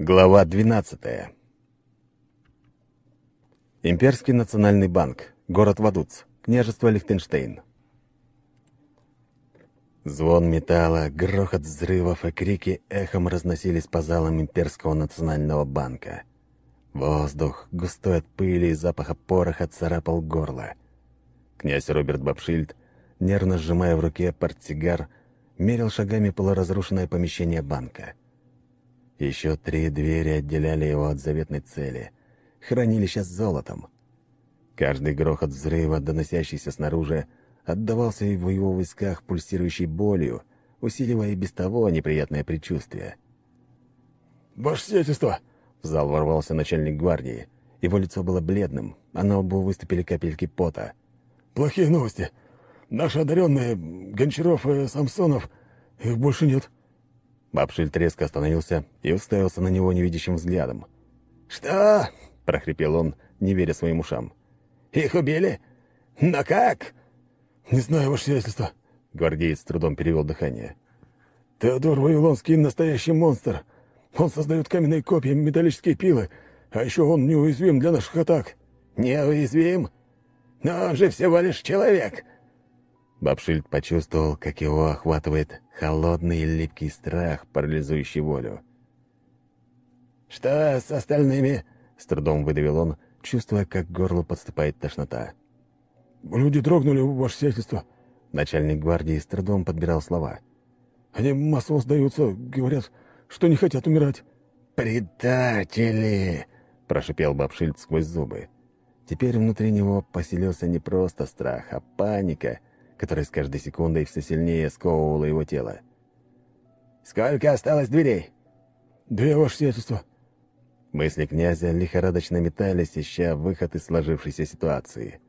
Глава 12. Имперский национальный банк. Город Вадуц. Княжество Лихтенштейн. Звон металла, грохот взрывов и крики эхом разносились по залам Имперского национального банка. Воздух, густой от пыли и запаха пороха, царапал горло. Князь Роберт Бабшильд, нервно сжимая в руке портсигар, мерил шагами полуразрушенное помещение банка — еще три двери отделяли его от заветной цели — хранилища с золотом. Каждый грохот взрыва, доносящийся снаружи, отдавался в его висках пульсирующей болью, усиливая и без того неприятное предчувствие. «Ваше сиятельство!» — в зал ворвался начальник гвардии. Его лицо было бледным, а на лбу выступили капельки пота. «Плохие новости. Наши одаренные, Гончаров и Самсонов, их больше нет». Бабшильд резко остановился и уставился на него невидящим взглядом. «Что?» — прохрипел он, не веря своим ушам. «Их убили? Но как?» «Не знаю, ваше сиятельство». Гвардеец с трудом перевел дыхание. «Теодор Вавилонский — настоящий монстр. Он создает каменные копья, металлические пилы, а еще он неуязвим для наших атак». «Неуязвим? Но он же всего лишь человек. Бабшильд почувствовал, как его охватывает холодный липкий страх, парализующий волю. «Что с остальными?» — с трудом выдавил он, чувствуя, как к горлу подступает тошнота. «Люди дрогнули, ваше сиятельство». Начальник гвардии с трудом подбирал слова. «Они массово сдаются, говорят, что не хотят умирать». «Предатели!» — прошипел Бабшильд сквозь зубы. Теперь внутри него поселился не просто страх, а паника — которая с каждой секундой все сильнее сковывала его тело. «Сколько осталось дверей?» «Две, ваше сиятельство». Мысли князя лихорадочно метались, ища выход из сложившейся ситуации.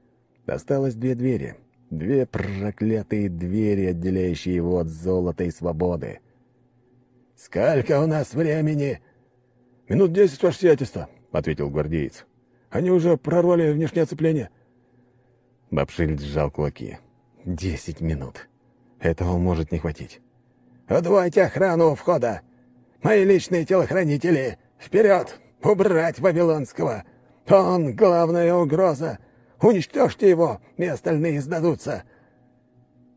Осталось две двери. Две проклятые двери, отделяющие его от золота и свободы. «Сколько у нас времени?» «Минут десять, ваше сиятельство», — ответил гвардеец. «Они уже прорвали внешнее оцепление». Бабшиль сжал кулаки. Десять минут. Этого может не хватить. «Удвойте охрану у входа! Мои личные телохранители! Вперед! Убрать Вавилонского! Он — главная угроза! Уничтожьте его, и остальные сдадутся!»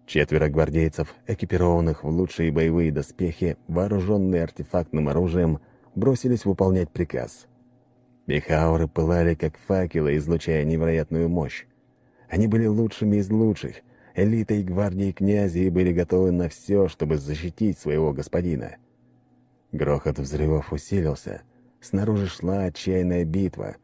Четверо гвардейцев, экипированных в лучшие боевые доспехи, вооруженные артефактным оружием, бросились выполнять приказ. Их пылали, как факелы, излучая невероятную мощь. Они были лучшими из лучших, элитой гвардии князя и были готовы на все, чтобы защитить своего господина. Грохот взрывов усилился. Снаружи шла отчаянная битва.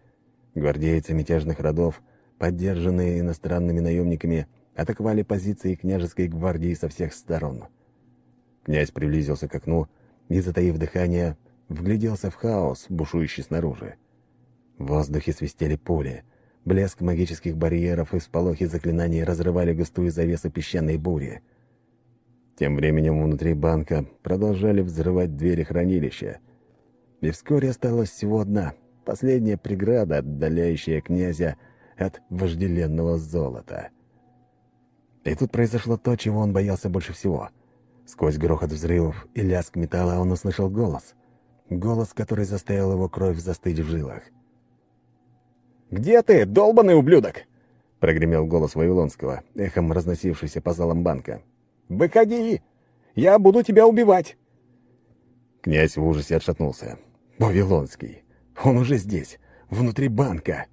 Гвардейцы мятежных родов, поддержанные иностранными наемниками, атаковали позиции княжеской гвардии со всех сторон. Князь приблизился к окну и, затаив дыхание, вгляделся в хаос, бушующий снаружи. В воздухе свистели пули — Блеск магических барьеров и всполохи заклинаний разрывали густую завесу песчаной бури. Тем временем внутри банка продолжали взрывать двери хранилища. И вскоре осталась всего одна, последняя преграда, отдаляющая князя от вожделенного золота. И тут произошло то, чего он боялся больше всего. Сквозь грохот взрывов и лязг металла он услышал голос. Голос, который заставил его кровь застыть в жилах. «Где ты, долбанный ублюдок?» — прогремел голос Вавилонского, эхом разносившийся по залам банка. «Выходи! Я буду тебя убивать!» Князь в ужасе отшатнулся. «Вавилонский! Он уже здесь, внутри банка!»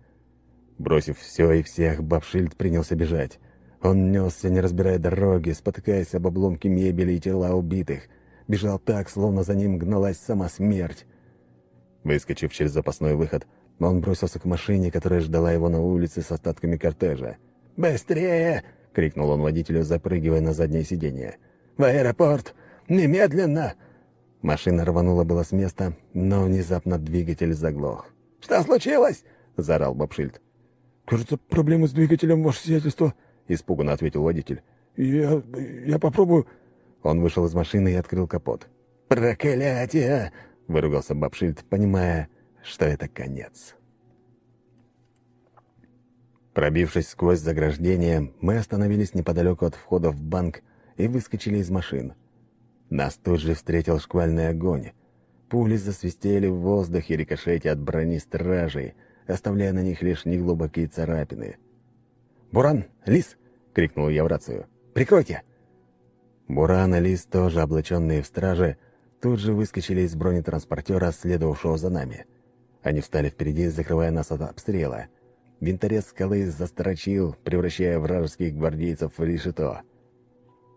Бросив все и всех, Бабшильд принялся бежать. Он несся, не разбирая дороги, спотыкаясь об обломки мебели и тела убитых. Бежал так, словно за ним гналась сама смерть. Выскочив через запасной выход, он бросился к машине, которая ждала его на улице с остатками кортежа. «Быстрее!» — крикнул он водителю, запрыгивая на заднее сиденье. «В аэропорт! Немедленно!» Машина рванула было с места, но внезапно двигатель заглох. «Что случилось?» — заорал Бобшильд. «Кажется, проблемы с двигателем, ваше сиятельство», — испуганно ответил водитель. «Я... я попробую...» Он вышел из машины и открыл капот. «Проклятие!» — выругался Бобшильд, понимая, что это конец. Пробившись сквозь заграждение, мы остановились неподалеку от входа в банк и выскочили из машин. Нас тут же встретил шквальный огонь. Пули засвистели в воздухе, рикошете от брони стражей, оставляя на них лишь неглубокие царапины. «Буран! Лис!» — крикнул я в рацию. «Прикройте!» Буран и Лис, тоже облаченные в страже, тут же выскочили из бронетранспортера, следовавшего за нами. Они встали впереди, закрывая нас от обстрела. Винторез скалы застрочил, превращая вражеских гвардейцев в решето.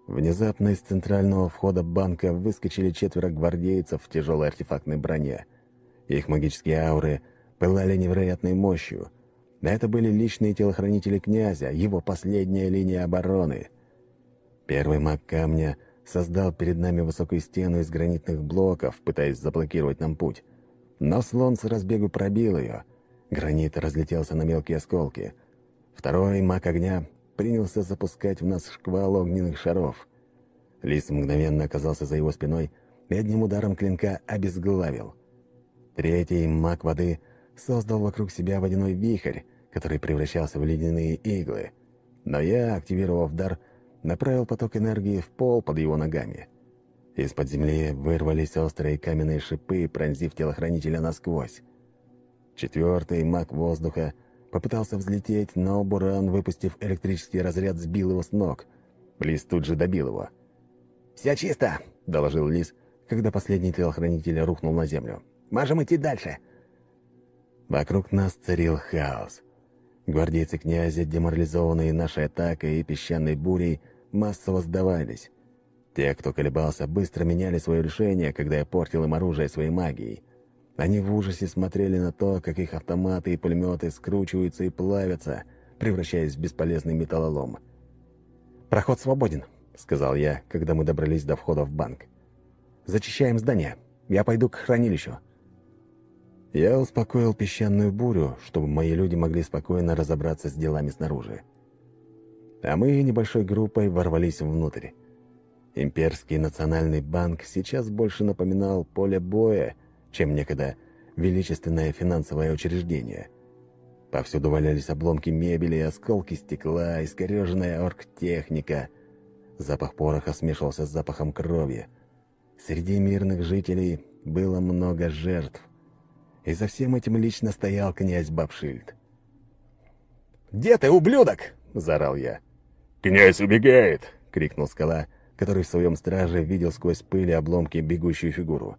Внезапно из центрального входа банка выскочили четверо гвардейцев в тяжелой артефактной броне. Их магические ауры пылали невероятной мощью. Это были личные телохранители князя, его последняя линия обороны. Первый маг камня создал перед нами высокую стену из гранитных блоков, пытаясь заблокировать нам путь. Но слон с разбегу пробил ее. Гранит разлетелся на мелкие осколки. Второй маг огня принялся запускать в нас шквал огненных шаров. Лис мгновенно оказался за его спиной и одним ударом клинка обезглавил. Третий маг воды создал вокруг себя водяной вихрь, который превращался в ледяные иглы. Но я, активировав дар, направил поток энергии в пол под его ногами. Из-под земли вырвались острые каменные шипы, пронзив телохранителя насквозь. Четвертый маг воздуха Попытался взлететь, но Буран, выпустив электрический разряд, сбил его с ног. Лис тут же добил его. «Все чисто!» — доложил Лис, когда последний телохранитель рухнул на землю. «Можем идти дальше!» Вокруг нас царил хаос. Гвардейцы князя, деморализованные нашей атакой и песчаной бурей, массово сдавались. Те, кто колебался, быстро меняли свое решение, когда я портил им оружие своей магией. Они в ужасе смотрели на то, как их автоматы и пулеметы скручиваются и плавятся, превращаясь в бесполезный металлолом. «Проход свободен», — сказал я, когда мы добрались до входа в банк. «Зачищаем здание. Я пойду к хранилищу». Я успокоил песчаную бурю, чтобы мои люди могли спокойно разобраться с делами снаружи. А мы небольшой группой ворвались внутрь. Имперский национальный банк сейчас больше напоминал поле боя, чем некогда величественное финансовое учреждение. Повсюду валялись обломки мебели, осколки стекла, искореженная оргтехника. Запах пороха смешивался с запахом крови. Среди мирных жителей было много жертв. И за всем этим лично стоял князь Бабшильд. «Где ты, ублюдок?» — заорал я. «Князь убегает!» — крикнул скала, который в своем страже видел сквозь пыль и обломки бегущую фигуру.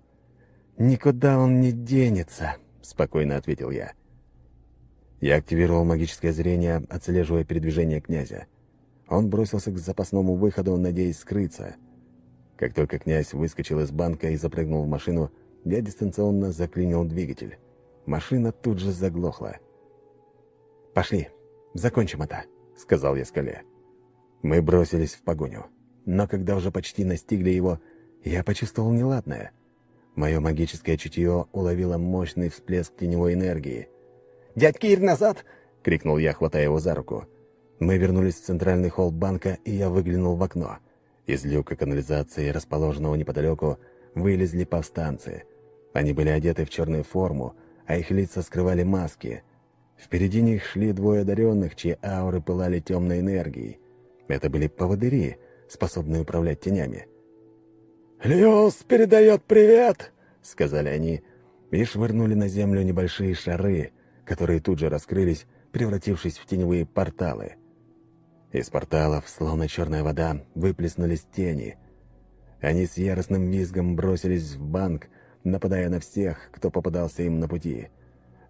«Никуда он не денется», — спокойно ответил я. Я активировал магическое зрение, отслеживая передвижение князя. Он бросился к запасному выходу, надеясь скрыться. Как только князь выскочил из банка и запрыгнул в машину, я дистанционно заклинил двигатель. Машина тут же заглохла. «Пошли, закончим это», — сказал я скале. Мы бросились в погоню. Но когда уже почти настигли его, я почувствовал неладное — Мое магическое чутье уловило мощный всплеск теневой энергии. «Дядь Кир, назад!» — крикнул я, хватая его за руку. Мы вернулись в центральный холл банка, и я выглянул в окно. Из люка канализации, расположенного неподалеку, вылезли повстанцы. Они были одеты в черную форму, а их лица скрывали маски. Впереди них шли двое одаренных, чьи ауры пылали темной энергией. Это были поводыри, способные управлять тенями. «Лиос передает привет!» — сказали они, и швырнули на землю небольшие шары, которые тут же раскрылись, превратившись в теневые порталы. Из порталов, словно черная вода, выплеснулись тени. Они с яростным визгом бросились в банк, нападая на всех, кто попадался им на пути.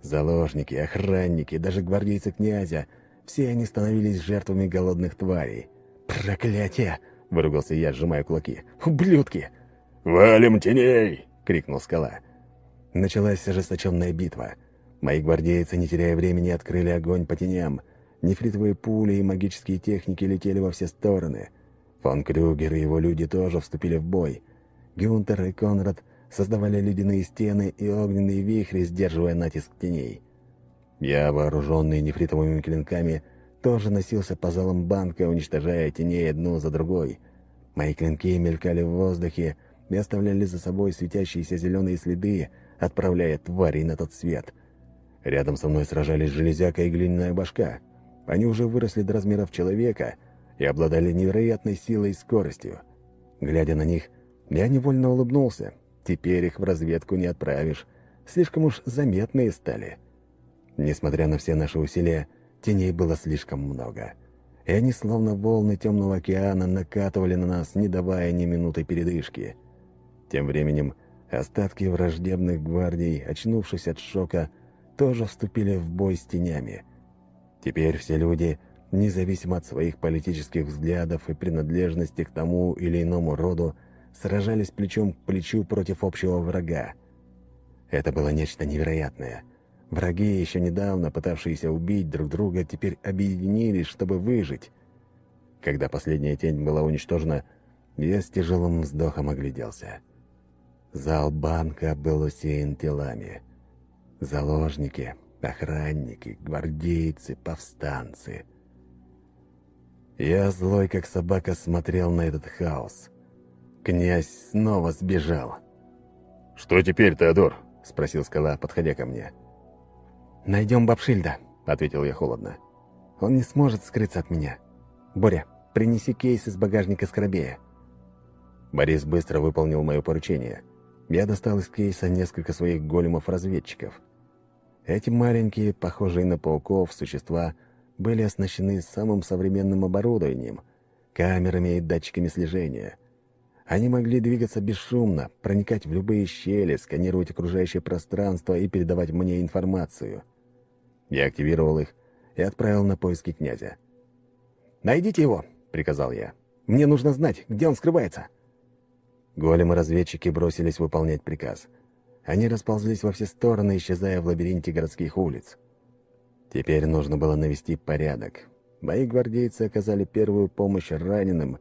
Заложники, охранники, даже гвардейцы князя — все они становились жертвами голодных тварей. «Проклятие!» — выругался я, сжимая кулаки. «Ублюдки!» «Валим теней!» — крикнул скала. Началась ожесточенная битва. Мои гвардейцы, не теряя времени, открыли огонь по теням. Нефритовые пули и магические техники летели во все стороны. Фон Крюгер и его люди тоже вступили в бой. Гюнтер и Конрад создавали ледяные стены и огненные вихри, сдерживая натиск теней. Я, вооруженный нефритовыми клинками, тоже носился по залам банка, уничтожая теней одну за другой. Мои клинки мелькали в воздухе, и оставляли за собой светящиеся зеленые следы, отправляя тварей на тот свет. Рядом со мной сражались железяка и глиняная башка. Они уже выросли до размеров человека и обладали невероятной силой и скоростью. Глядя на них, я невольно улыбнулся. Теперь их в разведку не отправишь. Слишком уж заметные стали. Несмотря на все наши усилия, теней было слишком много. И они, словно волны темного океана, накатывали на нас, не давая ни минуты передышки. Тем временем остатки враждебных гвардий, очнувшись от шока, тоже вступили в бой с тенями. Теперь все люди, независимо от своих политических взглядов и принадлежности к тому или иному роду, сражались плечом к плечу против общего врага. Это было нечто невероятное. Враги, еще недавно пытавшиеся убить друг друга, теперь объединились, чтобы выжить. Когда последняя тень была уничтожена, я с тяжелым вздохом огляделся. Зал банка был усеян телами. Заложники, охранники, гвардейцы, повстанцы. Я, злой как собака, смотрел на этот хаос. Князь снова сбежал. «Что теперь, Теодор?» — спросил скала, подходя ко мне. «Найдем Бабшильда», — ответил я холодно. «Он не сможет скрыться от меня. Боря, принеси кейс из багажника Скоробея». Борис быстро выполнил мое поручение. Я достал из кейса несколько своих големов-разведчиков. Эти маленькие, похожие на пауков, существа были оснащены самым современным оборудованием, камерами и датчиками слежения — они могли двигаться бесшумно, проникать в любые щели, сканировать окружающее пространство и передавать мне информацию. Я активировал их и отправил на поиски князя. «Найдите его!» — приказал я. «Мне нужно знать, где он скрывается!» Големы-разведчики бросились выполнять приказ. Они расползлись во все стороны, исчезая в лабиринте городских улиц. Теперь нужно было навести порядок. Мои гвардейцы оказали первую помощь раненым,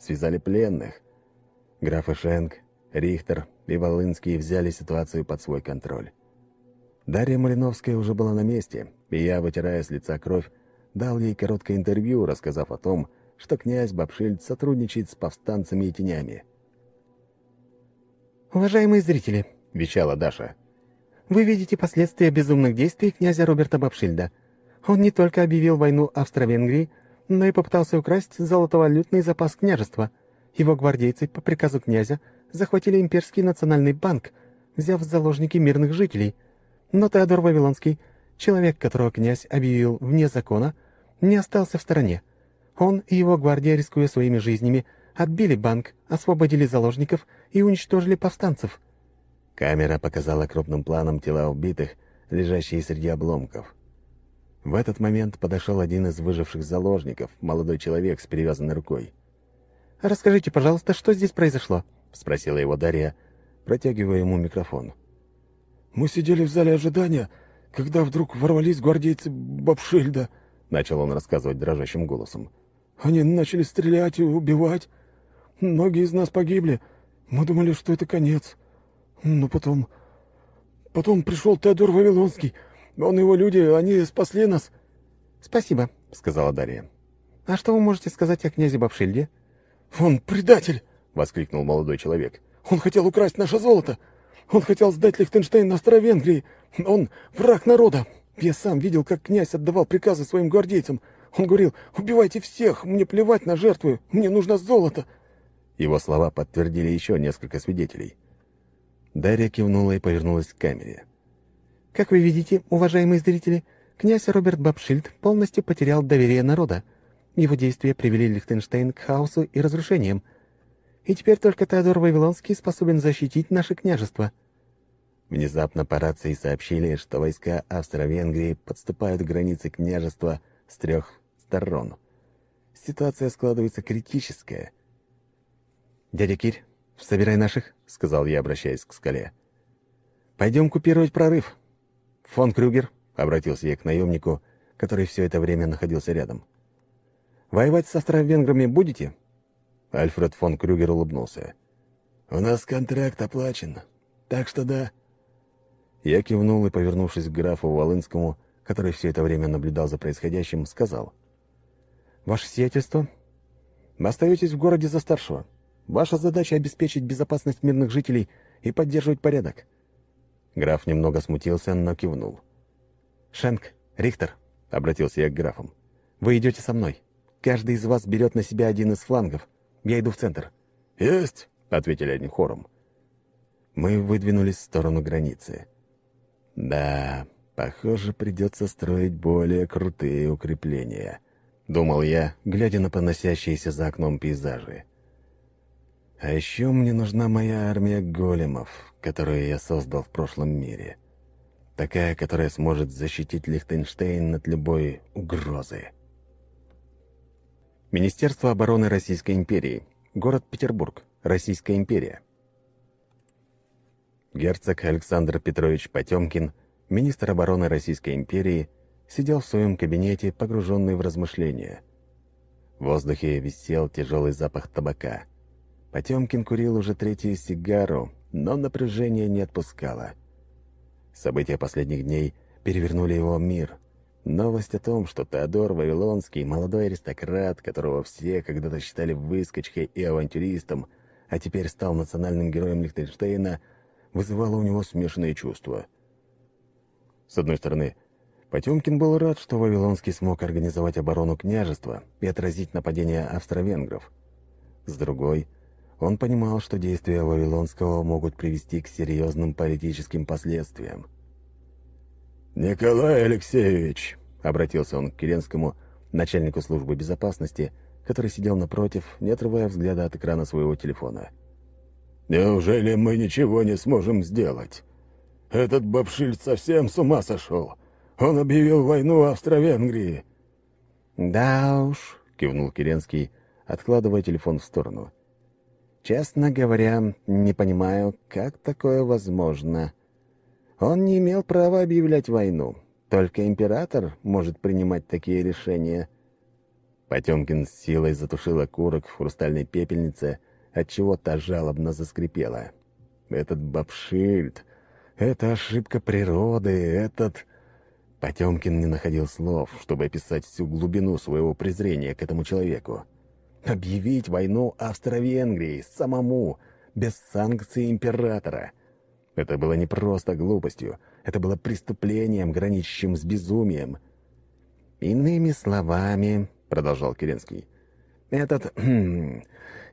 связали пленных, Графы Шенк, Рихтер и Волынский взяли ситуацию под свой контроль. Дарья Малиновская уже была на месте, и я, вытирая с лица кровь, дал ей короткое интервью, рассказав о том, что князь Бабшильд сотрудничает с повстанцами и тенями. «Уважаемые зрители», — вещала Даша, — «вы видите последствия безумных действий князя Роберта Бабшильда. Он не только объявил войну Австро-Венгрии, но и попытался украсть золотовалютный запас княжества — его гвардейцы по приказу князя захватили имперский национальный банк, взяв в заложники мирных жителей. Но Теодор Вавилонский, человек, которого князь объявил вне закона, не остался в стороне. Он и его гвардия, рискуя своими жизнями, отбили банк, освободили заложников и уничтожили повстанцев. Камера показала крупным планом тела убитых, лежащие среди обломков. В этот момент подошел один из выживших заложников, молодой человек с перевязанной рукой. «Расскажите, пожалуйста, что здесь произошло?» — спросила его Дарья, протягивая ему микрофон. «Мы сидели в зале ожидания, когда вдруг ворвались гвардейцы Бабшильда», — начал он рассказывать дрожащим голосом. «Они начали стрелять и убивать. Многие из нас погибли. Мы думали, что это конец. Но потом... Потом пришел Теодор Вавилонский. Он и его люди, они спасли нас». «Спасибо», — сказала Дарья. «А что вы можете сказать о князе Бабшильде?» «Он предатель!» — воскликнул молодой человек. «Он хотел украсть наше золото! Он хотел сдать Лихтенштейн на Австро-Венгрии! Он враг народа! Я сам видел, как князь отдавал приказы своим гвардейцам. Он говорил, убивайте всех, мне плевать на жертвы, мне нужно золото!» Его слова подтвердили еще несколько свидетелей. Дарья кивнула и повернулась к камере. «Как вы видите, уважаемые зрители, князь Роберт Бабшильд полностью потерял доверие народа. Его действия привели Лихтенштейн к хаосу и разрушениям. И теперь только Теодор Вавилонский способен защитить наше княжество». Внезапно по рации сообщили, что войска Австро-Венгрии подступают к границе княжества с трех сторон. Ситуация складывается критическая. «Дядя Кирь, собирай наших», — сказал я, обращаясь к скале. «Пойдем купировать прорыв». «Фон Крюгер», — обратился я к наемнику, который все это время находился рядом. Воевать с австро-венграми будете?» Альфред фон Крюгер улыбнулся. «У нас контракт оплачен, так что да». Я кивнул и, повернувшись к графу Волынскому, который все это время наблюдал за происходящим, сказал. «Ваше сиятельство, вы остаетесь в городе за старшего. Ваша задача — обеспечить безопасность мирных жителей и поддерживать порядок». Граф немного смутился, но кивнул. «Шенк, Рихтер», — обратился я к графам, — «вы идете со мной. Каждый из вас берет на себя один из флангов. Я иду в центр». «Есть», — ответили одним хором. Мы выдвинулись в сторону границы. Да, похоже, придется строить более крутые укрепления, думал я, глядя на поносящиеся за окном пейзажи. А еще мне нужна моя армия големов, которую я создал в прошлом мире. Такая, которая сможет защитить Лихтенштейн от любой угрозы. Министерство обороны Российской империи. Город Петербург. Российская империя. Герцог Александр Петрович Потемкин, министр обороны Российской империи, сидел в своем кабинете, погруженный в размышления. В воздухе висел тяжелый запах табака. Потемкин курил уже третью сигару, но напряжение не отпускало. События последних дней перевернули его мир. Новость о том, что Теодор Вавилонский, молодой аристократ, которого все когда-то считали выскочкой и авантюристом, а теперь стал национальным героем Лихтенштейна, вызывала у него смешанные чувства. С одной стороны, Потемкин был рад, что Вавилонский смог организовать оборону княжества и отразить нападение австро-венгров. С другой, он понимал, что действия Вавилонского могут привести к серьезным политическим последствиям. «Николай Алексеевич», — обратился он к Керенскому, начальнику службы безопасности, который сидел напротив, не отрывая взгляда от экрана своего телефона. «Неужели мы ничего не сможем сделать? Этот бабшильд совсем с ума сошел. Он объявил войну Австро-Венгрии». «Да уж», — кивнул Керенский, откладывая телефон в сторону. Честно говоря, не понимаю, как такое возможно. Он не имел права объявлять войну. Только император может принимать такие решения. Потемкин с силой затушил окурок в хрустальной пепельнице, отчего та жалобно заскрипела. Этот бабшильд, это ошибка природы, этот... Потемкин не находил слов, чтобы описать всю глубину своего презрения к этому человеку. Объявить войну Австро-Венгрии самому, без санкций императора. Это было не просто глупостью, это было преступлением, граничащим с безумием. «Иными словами», — продолжал Керенский, — «этот хм,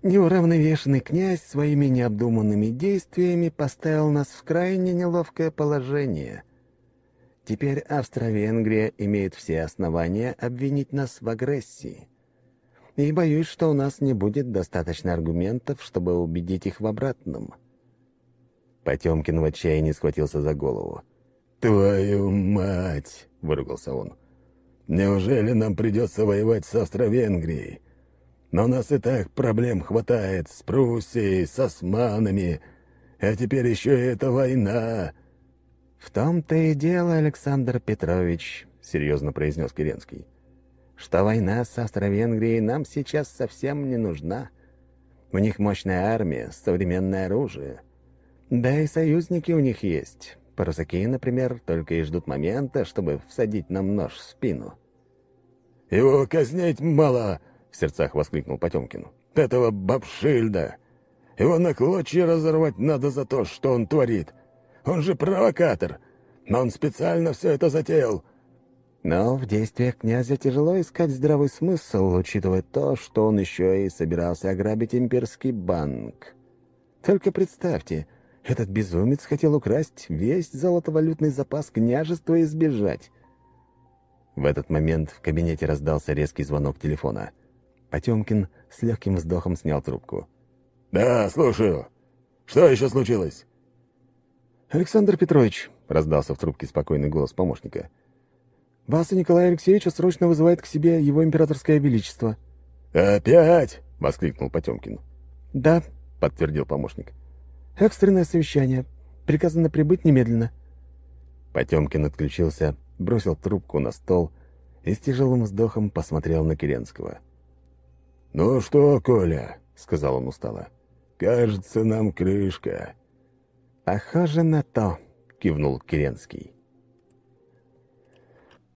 неуравновешенный князь своими необдуманными действиями поставил нас в крайне неловкое положение. Теперь Австро-Венгрия имеет все основания обвинить нас в агрессии и боюсь, что у нас не будет достаточно аргументов, чтобы убедить их в обратном». Потемкин в отчаянии схватился за голову. «Твою мать!» — выругался он. «Неужели нам придется воевать с Австро-Венгрией? Но у нас и так проблем хватает с Пруссией, с османами, а теперь еще и эта война!» «В том-то и дело, Александр Петрович», — серьезно произнес Керенский что война с Австро-Венгрией нам сейчас совсем не нужна. У них мощная армия, современное оружие. Да и союзники у них есть. Парусаки, например, только и ждут момента, чтобы всадить нам нож в спину. «Его казнить мало!» — в сердцах воскликнул Потемкин. «Этого бабшильда! Его на клочья разорвать надо за то, что он творит. Он же провокатор, но он специально все это затеял. Но в действиях князя тяжело искать здравый смысл, учитывая то, что он еще и собирался ограбить имперский банк. Только представьте, этот безумец хотел украсть весь золотовалютный запас княжества и сбежать. В этот момент в кабинете раздался резкий звонок телефона. Потемкин с легким вздохом снял трубку. «Да, слушаю. Что еще случилось?» «Александр Петрович», — раздался в трубке спокойный голос помощника, — вас и Николая Алексеевича срочно вызывает к себе его императорское величество». «Опять?» — воскликнул Потемкин. «Да», — подтвердил помощник. «Экстренное совещание. Приказано прибыть немедленно». Потемкин отключился, бросил трубку на стол и с тяжелым вздохом посмотрел на Керенского. «Ну что, Коля?» — сказал он устало. «Кажется, нам крышка». «Похоже на то», — кивнул Керенский.